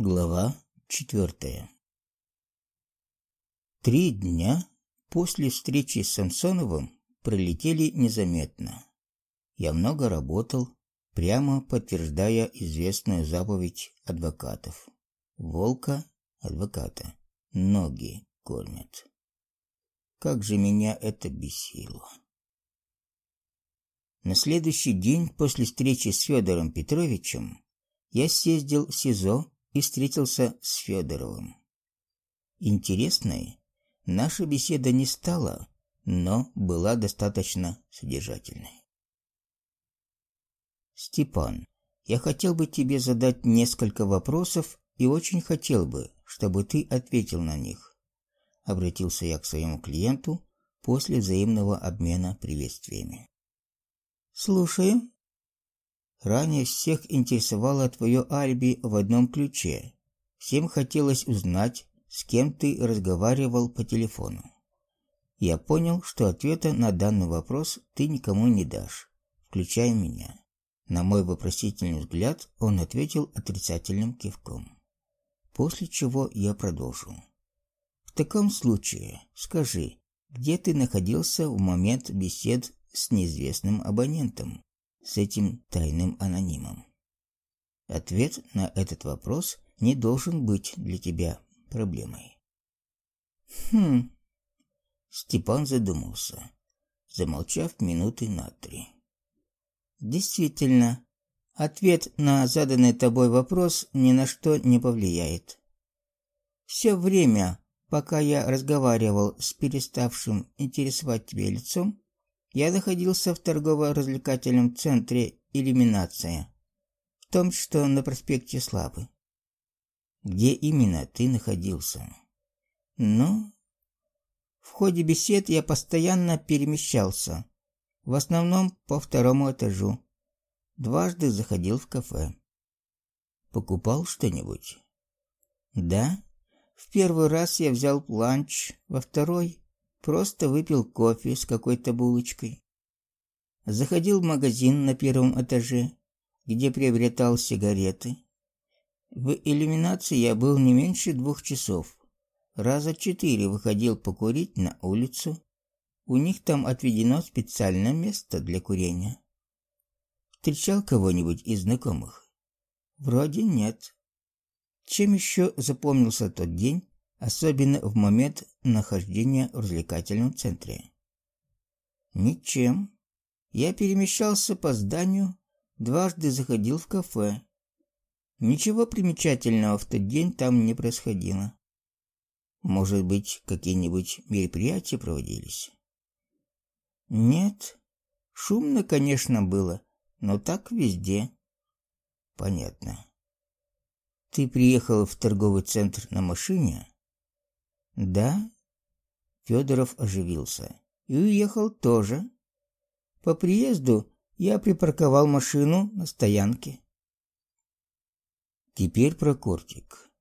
Глава четвертая Три дня после встречи с Самсоновым пролетели незаметно. Я много работал, прямо подтверждая известную заповедь адвокатов. Волка адвоката ноги кормят. Как же меня это бесило. На следующий день после встречи с Федором Петровичем я съездил в СИЗО и встретился с Федоровым. Интересной наша беседа не стала, но была достаточно содержательной. Степан, я хотел бы тебе задать несколько вопросов и очень хотел бы, чтобы ты ответил на них. Обратился я к своему клиенту после взаимного обмена приветствиями. Слушаю. Ранее всех интересовало твое алиби в одном ключе. Всем хотелось узнать, с кем ты разговаривал по телефону. Я понял, что ответа на данный вопрос ты никому не дашь, включая меня. На мой вопросительный взгляд он ответил отрицательным кивком. После чего я продолжил. В таком случае, скажи, где ты находился в момент бесед с неизвестным абонентом, с этим тайным анонимом? Ответ на этот вопрос не должен быть для тебя проблемой. Хм. Степан задумался, замолчав минуты на три. Действительно, ответ на заданный тобой вопрос ни на что не повлияет. Все время, пока я разговаривал с переставшим интересовать тебя лицом, я находился в торгово-развлекательном центре «Иллюминация», в том, что на проспекте Славы. Где именно ты находился? Ну, в ходе бесед я постоянно перемещался, в основном по второму этажу. Дважды заходил в кафе. Покупал что-нибудь? Да. В первый раз я взял ланч, во второй просто выпил кофе с какой-то булочкой. Заходил в магазин на первом этаже, где приобретал сигареты. В иллюминации я был не меньше двух часов. Раза четыре выходил покурить на улицу, у них там отведено специальное место для курения. Встречал кого-нибудь из знакомых? Вроде нет. Чем еще запомнился тот день, особенно в момент нахождения в развлекательном центре? Ничем. Я перемещался по зданию, дважды заходил в кафе. Ничего примечательного в тот день там не происходило. Может быть, какие-нибудь мероприятия проводились? Нет. Шумно, конечно, было, но так везде. Понятно. Ты приехал в торговый центр на машине? Да. Федоров оживился. И уехал тоже. По приезду я припарковал машину на стоянке. Теперь про кортик.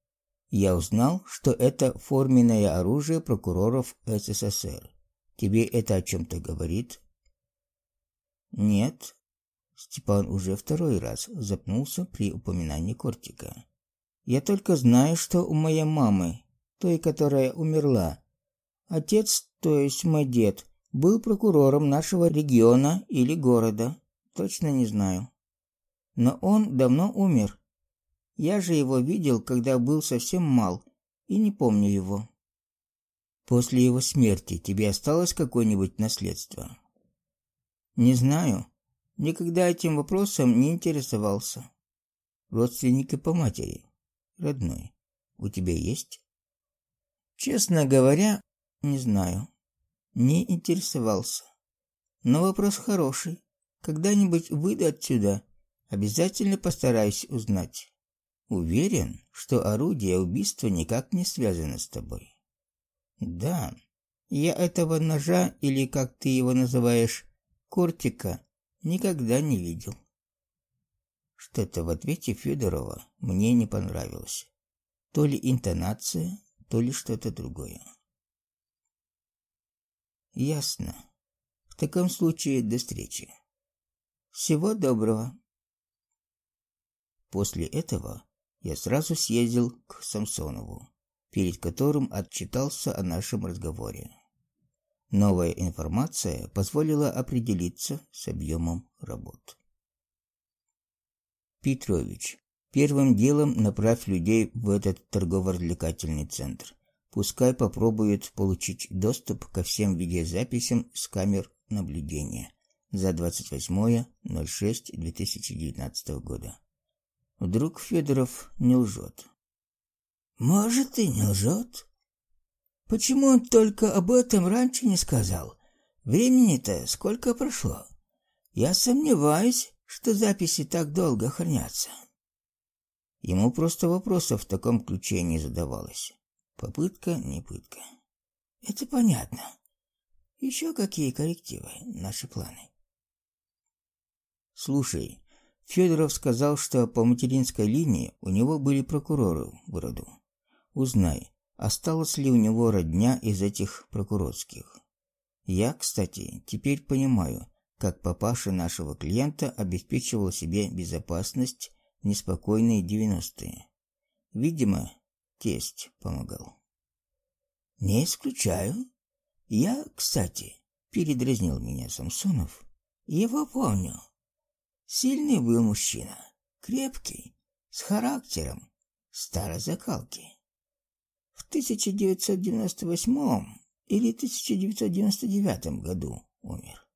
Я узнал, что это форменное оружие прокуроров СССР. Тебе это о чем-то говорит? Нет. Степан уже второй раз запнулся при упоминании кортика. Я только знаю, что у моей мамы, той, которая умерла, отец, то есть мой дед, был прокурором нашего региона или города, точно не знаю. Но он давно умер. Я же его видел, когда был совсем мал, и не помню его. После его смерти тебе осталось какое-нибудь наследство? Не знаю. Никогда этим вопросом не интересовался. Родственники по матери, родной, у тебя есть? Честно говоря, не знаю. Не интересовался. Но вопрос хороший. Когда-нибудь выйду отсюда, обязательно постараюсь узнать. Уверен, что орудие убийства никак не связано с тобой. Да, я этого ножа, или как ты его называешь, кортика, никогда не видел. Что-то в ответе Федорова мне не понравилось. То ли интонация, то ли что-то другое. Ясно. В таком случае до встречи. Всего доброго. После этого я сразу съездил к Самсонову, перед которым отчитался о нашем разговоре. Новая информация позволила определиться с объемом работ. Петрович, первым делом направь людей в этот торгово-развлекательный центр. Пускай попробуют получить доступ ко всем видеозаписям с камер наблюдения за 28.06.2019 года. Вдруг Федоров не лжет. Может, и не лжет. Почему он только об этом раньше не сказал? Времени-то сколько прошло? Я сомневаюсь, что записи так долго хранятся. Ему просто вопросов в таком ключе не задавалось. Попытка не пытка. Это понятно. Еще какие коррективы, наши планы? Слушай, Федоров сказал, что по материнской линии у него были прокуроры в роду. Узнай, осталась ли у него родня из этих прокурорских. Я, кстати, теперь понимаю, как папаша нашего клиента обеспечивал себе безопасность неспокойные девяностые. Видимо, тесть помогал. Не исключаю. Я, кстати, передразнил меня Самсонов. Его помню. Сильный был мужчина, крепкий, с характером, старой закалки. В 1998 или 1999 году умер.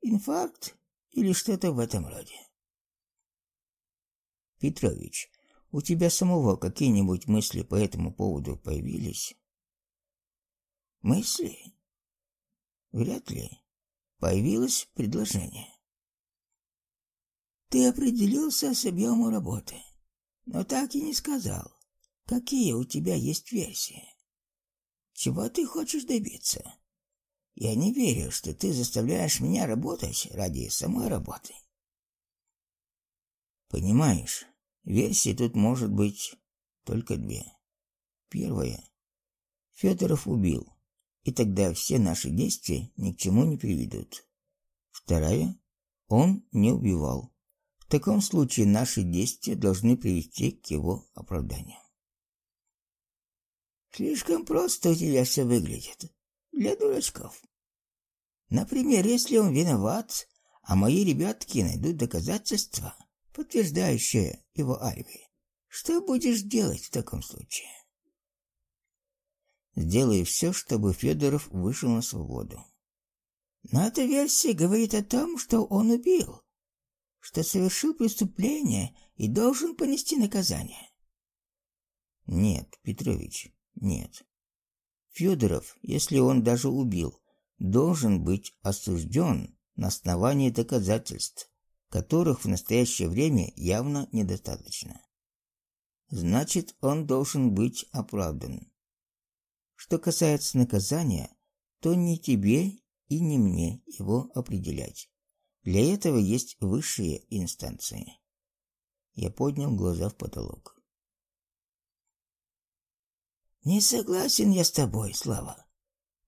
Инфаркт или что-то в этом роде. Петрович, у тебя самого какие-нибудь мысли по этому поводу появились? Мысли? Вряд ли. Появилось предложение. Ты определился с объемом работы, но так и не сказал, Какие у тебя есть версии? Чего ты хочешь добиться? Я не верю, что ты заставляешь меня работать ради самой работы. Понимаешь, версий тут может быть только две. Первая Федоров убил, и тогда все наши действия ни к чему не приведут. Вторая он не убивал. В таком случае наши действия должны привести к его оправданию. Слишком просто у тебя все выглядит. Для дурачков. Например, если он виноват, а мои ребятки найдут доказательства, подтверждающие его алиби, что будешь делать в таком случае? Сделаю все, чтобы Федоров вышел на свободу. Но эта версия говорит о том, что он убил, что совершил преступление и должен понести наказание. Нет, Петрович, нет. Федоров, если он даже убил, должен быть осужден на основании доказательств, которых в настоящее время явно недостаточно. Значит, он должен быть оправдан. Что касается наказания, то не тебе и не мне его определять. Для этого есть высшие инстанции. Я поднял глаза в потолок. Не согласен я с тобой, Слава.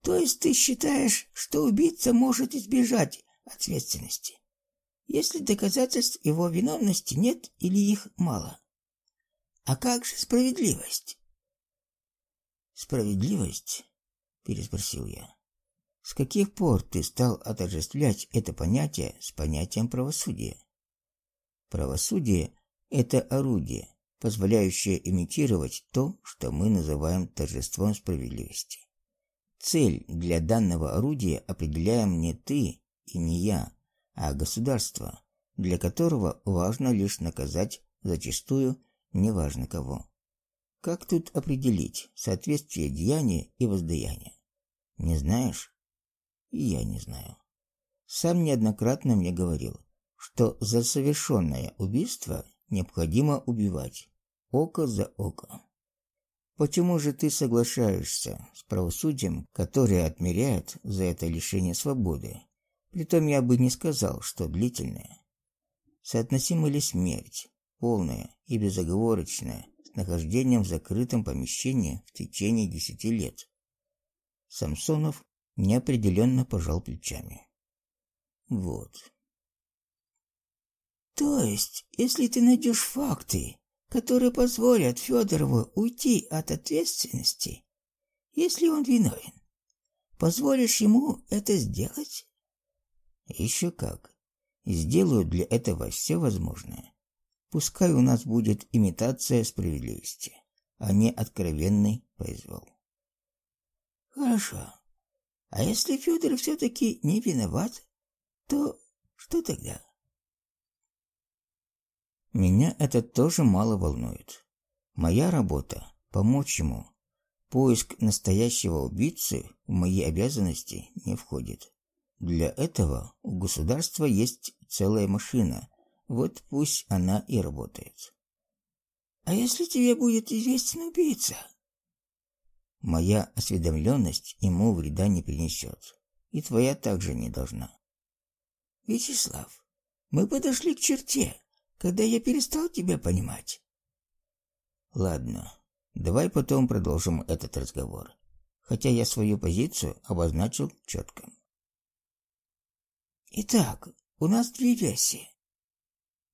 То есть ты считаешь, что убийца может избежать ответственности, если доказательств его виновности нет или их мало? А как же справедливость? Справедливость? переспросил я. С каких пор ты стал отождествлять это понятие с понятием правосудия? Правосудие это орудие, позволяющее имитировать то, что мы называем торжеством справедливости. Цель для данного орудия определяем не ты и не я, а государство, для которого важно лишь наказать зачастую неважно кого. Как тут определить соответствие деяния и воздаяния? Не знаешь? И я не знаю. Сам неоднократно мне говорил, что за совершенное убийство необходимо убивать. Око за око. Почему же ты соглашаешься с правосудием, которое отмеряет за это лишение свободы? Притом я бы не сказал, что длительное. Соотносима ли смерть, полная и безоговорочная, с нахождением в закрытом помещении в течение десяти лет? Самсонов неопределенно пожал плечами. Вот. То есть, если ты найдешь факты, которые позволят Федорову уйти от ответственности, если он виновен. Позволишь ему это сделать? Еще как. Сделаю для этого все возможное. Пускай у нас будет имитация справедливости, а не откровенный произвол. Хорошо. А если Федор все-таки не виноват, то что тогда? Меня это тоже мало волнует. Моя работа помочь ему. Поиск настоящего убийцы в мои обязанности не входит. Для этого у государства есть целая машина. Вот пусть она и работает. А если тебе будет известен убийца? Моя осведомленность ему вреда не принесет. И твоя также не должна. Вячеслав, мы подошли к черте, когда я перестал тебя понимать. Ладно, давай потом продолжим этот разговор. Хотя я свою позицию обозначил четко. Итак, у нас две версии,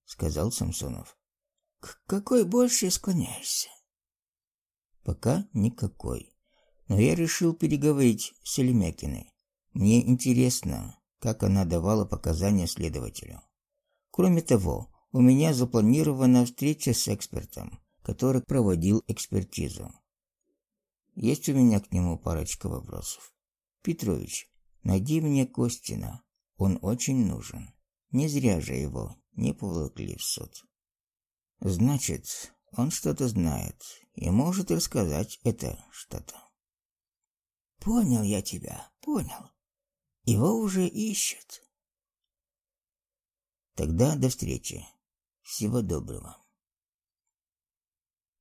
сказал Самсонов. К какой больше склоняешься? Пока никакой. Но я решил переговорить с Селемякиной. Мне интересно, как она давала показания следователю. Кроме того, у меня запланирована встреча с экспертом, который проводил экспертизу. Есть у меня к нему парочка вопросов. Петрович, найди мне Костина. Он очень нужен. Не зря же его не поволокли в суд. Значит, он что-то знает и может рассказать это что-то. Понял я тебя, понял. Его уже ищут. Тогда до встречи. Всего доброго.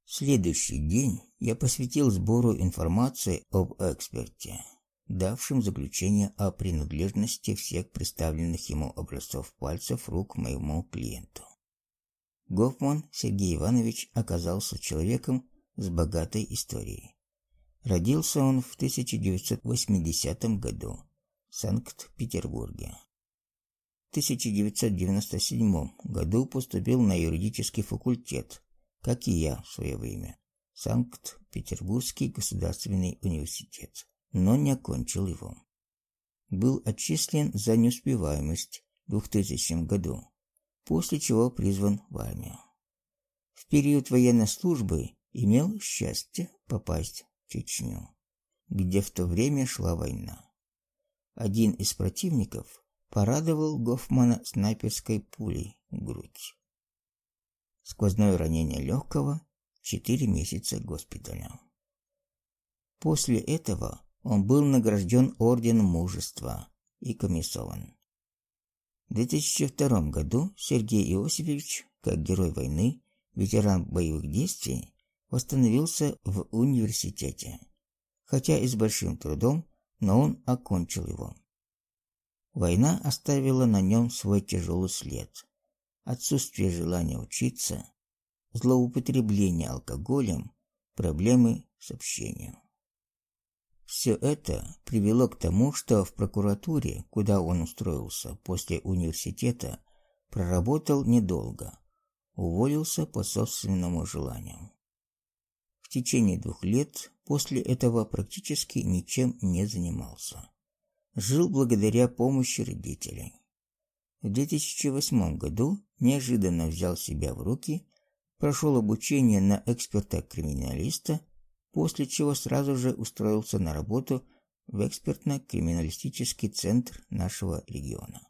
Следующий день я посвятил сбору информации об эксперте, давшем заключение о принадлежности всех представленных ему образцов пальцев рук моему клиенту. Гофман Сергей Иванович оказался человеком с богатой историей. Родился он в 1980 году в Санкт-Петербурге. В 1997 году поступил на юридический факультет, как и я в свое время, Санкт-Петербургский государственный университет, но не окончил его. Был отчислен за неуспеваемость в 2000 году после чего призван в армию. В период военной службы имел счастье попасть в Чечню, где в то время шла война. Один из противников порадовал Гофмана снайперской пулей в грудь. Сквозное ранение легкого, четыре месяца госпиталя. После этого он был награжден орденом мужества и комиссован. В 2002 году Сергей Иосифович, как герой войны, ветеран боевых действий, восстановился в университете, хотя и с большим трудом, но он окончил его. Война оставила на нем свой тяжелый след. Отсутствие желания учиться, злоупотребление алкоголем, проблемы с общением. Все это привело к тому, что в прокуратуре, куда он устроился после университета, проработал недолго. Уволился по собственному желанию. В течение двух лет после этого практически ничем не занимался. Жил благодаря помощи родителей. В 2008 году неожиданно взял себя в руки, прошел обучение на эксперта-криминалиста после чего сразу же устроился на работу в экспертно-криминалистический центр нашего региона.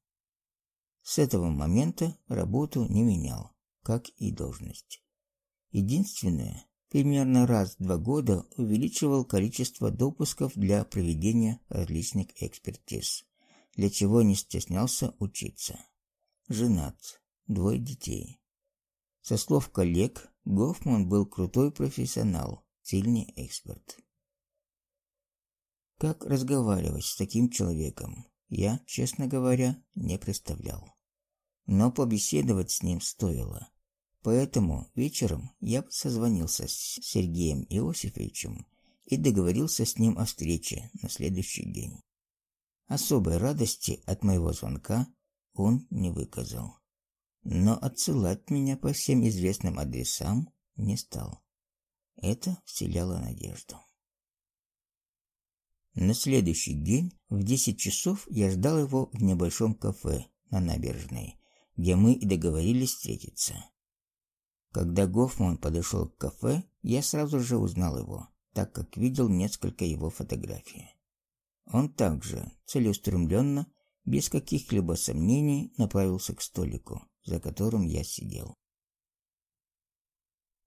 С этого момента работу не менял, как и должность. Единственное, примерно раз в два года увеличивал количество допусков для проведения различных экспертиз, для чего не стеснялся учиться. Женат, двое детей. Со слов коллег, Гофман был крутой профессионал, сильный эксперт. Как разговаривать с таким человеком, я, честно говоря, не представлял. Но побеседовать с ним стоило. Поэтому вечером я созвонился с Сергеем Иосифовичем и договорился с ним о встрече на следующий день. Особой радости от моего звонка он не выказал. Но отсылать меня по всем известным адресам не стал. Это вселяло надежду. На следующий день в 10 часов я ждал его в небольшом кафе на набережной, где мы и договорились встретиться. Когда Гофман подошел к кафе, я сразу же узнал его, так как видел несколько его фотографий. Он также целеустремленно, без каких-либо сомнений, направился к столику, за которым я сидел.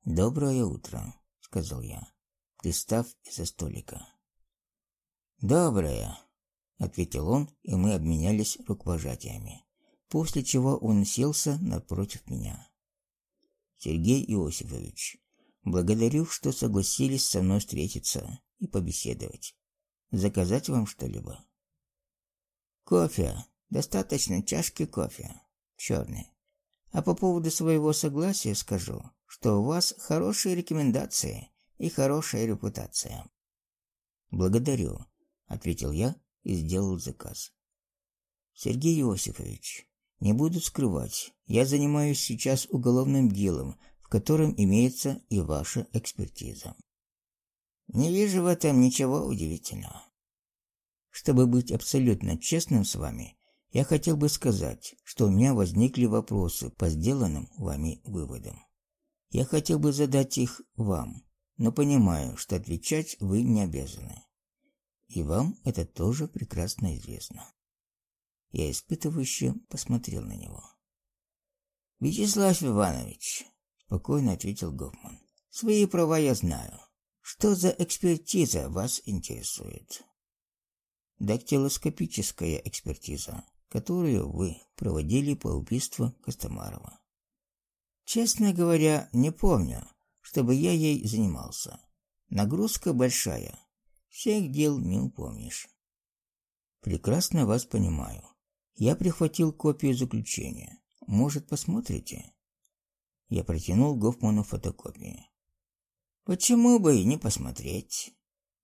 «Доброе утро», — сказал я, пристав из-за столика. «Доброе», — ответил он, и мы обменялись рукопожатиями, после чего он селся напротив меня. «Сергей Иосифович, благодарю, что согласились со мной встретиться и побеседовать. Заказать вам что-либо?» «Кофе. Достаточно чашки кофе. Черный. А по поводу своего согласия скажу, что у вас хорошие рекомендации и хорошая репутация. Благодарю, ответил я и сделал заказ. Сергей Иосифович, не буду скрывать, я занимаюсь сейчас уголовным делом, в котором имеется и ваша экспертиза. Не вижу в этом ничего удивительного. Чтобы быть абсолютно честным с вами, я хотел бы сказать, что у меня возникли вопросы по сделанным вами выводам. Я хотел бы задать их вам, но понимаю, что отвечать вы не обязаны. И вам это тоже прекрасно известно. Я испытывающе посмотрел на него. Вячеслав Иванович, спокойно ответил Гофман. Свои права я знаю. Что за экспертиза вас интересует? Дактилоскопическая экспертиза, которую вы проводили по убийству Костомарова. Честно говоря, не помню, чтобы я ей занимался. Нагрузка большая. Всех дел не упомнишь. Прекрасно вас понимаю. Я прихватил копию заключения. Может, посмотрите? Я протянул Гофману фотокопию. Почему бы и не посмотреть,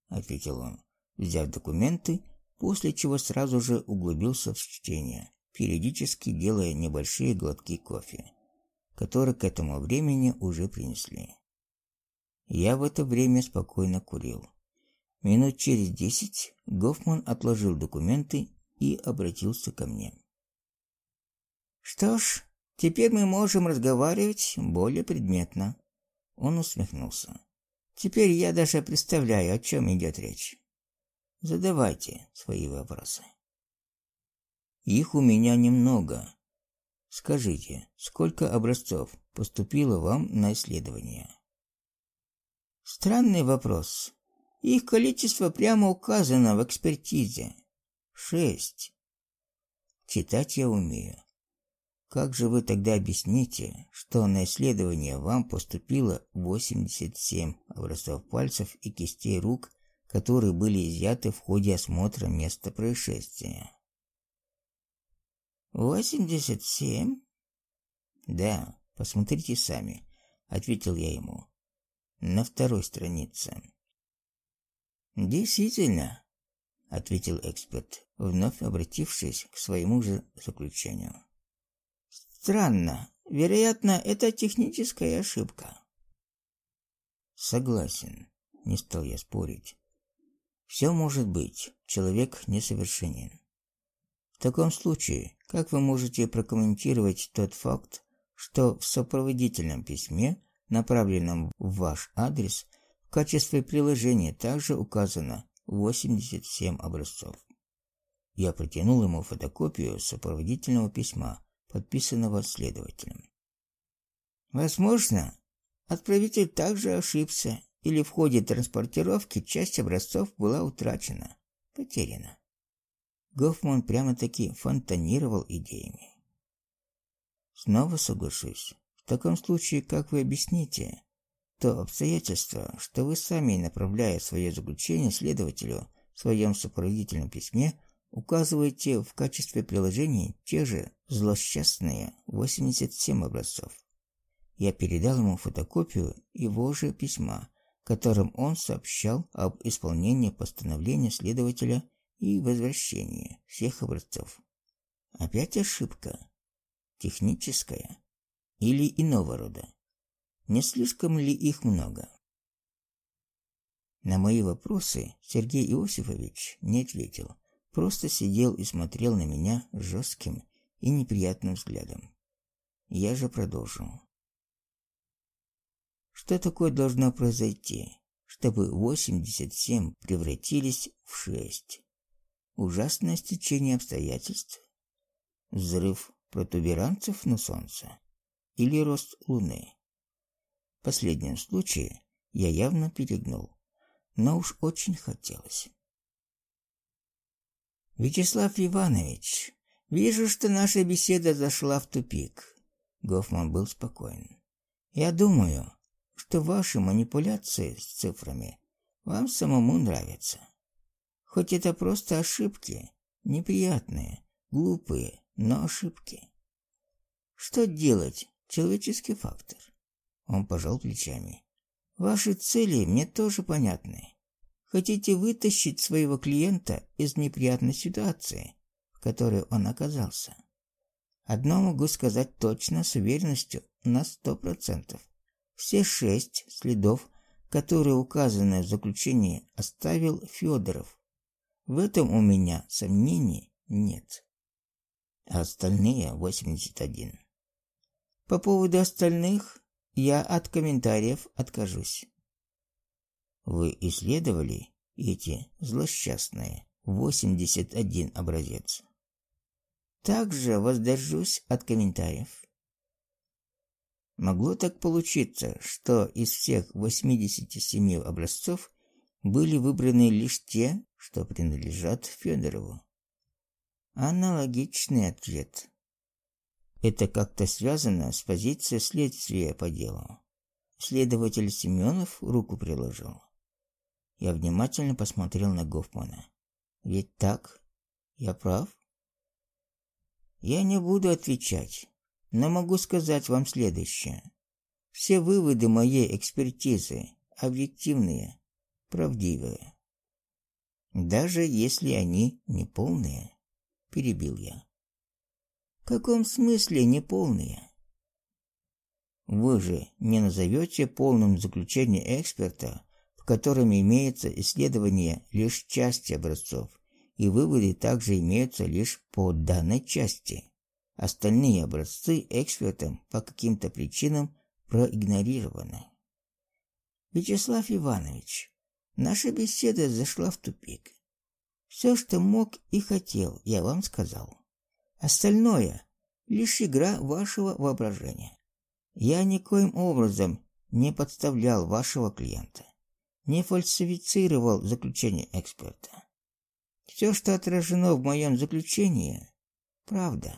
ответил он, взяв документы, после чего сразу же углубился в чтение, периодически делая небольшие глотки кофе который к этому времени уже принесли. Я в это время спокойно курил. Минут через десять Гофман отложил документы и обратился ко мне. Что ж, теперь мы можем разговаривать более предметно. Он усмехнулся. Теперь я даже представляю, о чем идет речь. Задавайте свои вопросы. Их у меня немного, Скажите, сколько образцов поступило вам на исследование? Странный вопрос. Их количество прямо указано в экспертизе. Шесть. Читать я умею. Как же вы тогда объясните, что на исследование вам поступило 87 образцов пальцев и кистей рук, которые были изъяты в ходе осмотра места происшествия? «Восемьдесят семь?» «Да, посмотрите сами», — ответил я ему. «На второй странице». «Действительно», — ответил эксперт, вновь обратившись к своему же заключению. «Странно. Вероятно, это техническая ошибка». «Согласен», — не стал я спорить. «Все может быть. Человек несовершенен. В таком случае, как вы можете прокомментировать тот факт, что в сопроводительном письме, направленном в ваш адрес, в качестве приложения также указано 87 образцов? Я протянул ему фотокопию сопроводительного письма, подписанного следователем. Возможно, отправитель также ошибся, или в ходе транспортировки часть образцов была утрачена, потеряна. Гофман прямо-таки фонтанировал идеями. Снова соглашусь. В таком случае, как вы объясните то обстоятельство, что вы сами, направляя свое заключение следователю в своем сопроводительном письме, указываете в качестве приложений те же злосчастные 87 образцов. Я передал ему фотокопию его же письма, которым он сообщал об исполнении постановления следователя и возвращение всех образцов. Опять ошибка. Техническая или иного рода. Не слишком ли их много? На мои вопросы Сергей Иосифович не ответил, просто сидел и смотрел на меня жестким и неприятным взглядом. Я же продолжил. Что такое должно произойти, чтобы 87 превратились в 6? Ужасное стечение обстоятельств? Взрыв протуберанцев на Солнце? Или рост Луны? В последнем случае я явно перегнул, но уж очень хотелось. Вячеслав Иванович, вижу, что наша беседа зашла в тупик. Гофман был спокоен. Я думаю, что ваши манипуляции с цифрами вам самому нравятся. Хоть это просто ошибки, неприятные, глупые, но ошибки. Что делать? Человеческий фактор. Он пожал плечами. Ваши цели мне тоже понятны. Хотите вытащить своего клиента из неприятной ситуации, в которой он оказался. Одно могу сказать точно с уверенностью на сто процентов. Все шесть следов, которые указаны в заключении, оставил Федоров. В этом у меня сомнений нет. А остальные 81. По поводу остальных я от комментариев откажусь. Вы исследовали эти злосчастные 81 образец? Также воздержусь от комментариев. Могло так получиться, что из всех 87 образцов были выбраны лишь те, что принадлежат Федорову. Аналогичный ответ. Это как-то связано с позицией следствия по делу. Следователь Семенов руку приложил. Я внимательно посмотрел на Гофмана. Ведь так? Я прав? Я не буду отвечать но могу сказать вам следующее. Все выводы моей экспертизы объективные, правдивые. Даже если они неполные, перебил я. В каком смысле неполные? Вы же не назовете полным заключение эксперта, в котором имеется исследование лишь части образцов, и выводы также имеются лишь по данной части. Остальные образцы экспертом по каким-то причинам проигнорированы. Вячеслав Иванович, наша беседа зашла в тупик. Все, что мог и хотел, я вам сказал. Остальное лишь игра вашего воображения. Я никоим образом не подставлял вашего клиента, не фальсифицировал заключение эксперта. Все, что отражено в моем заключении, правда.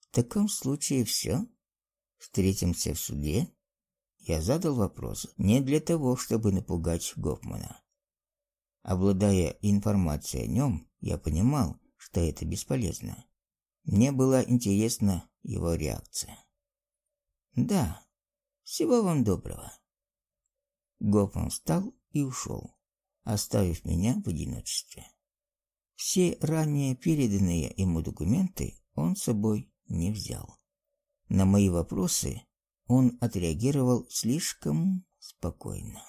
В таком случае все. Встретимся в суде. Я задал вопрос не для того, чтобы напугать Гофмана. Обладая информацией о нем, я понимал, что это бесполезно. Мне была интересна его реакция. Да. Всего вам доброго. Гофман встал и ушел, оставив меня в одиночестве. Все ранее переданные ему документы он с собой не взял. На мои вопросы он отреагировал слишком спокойно.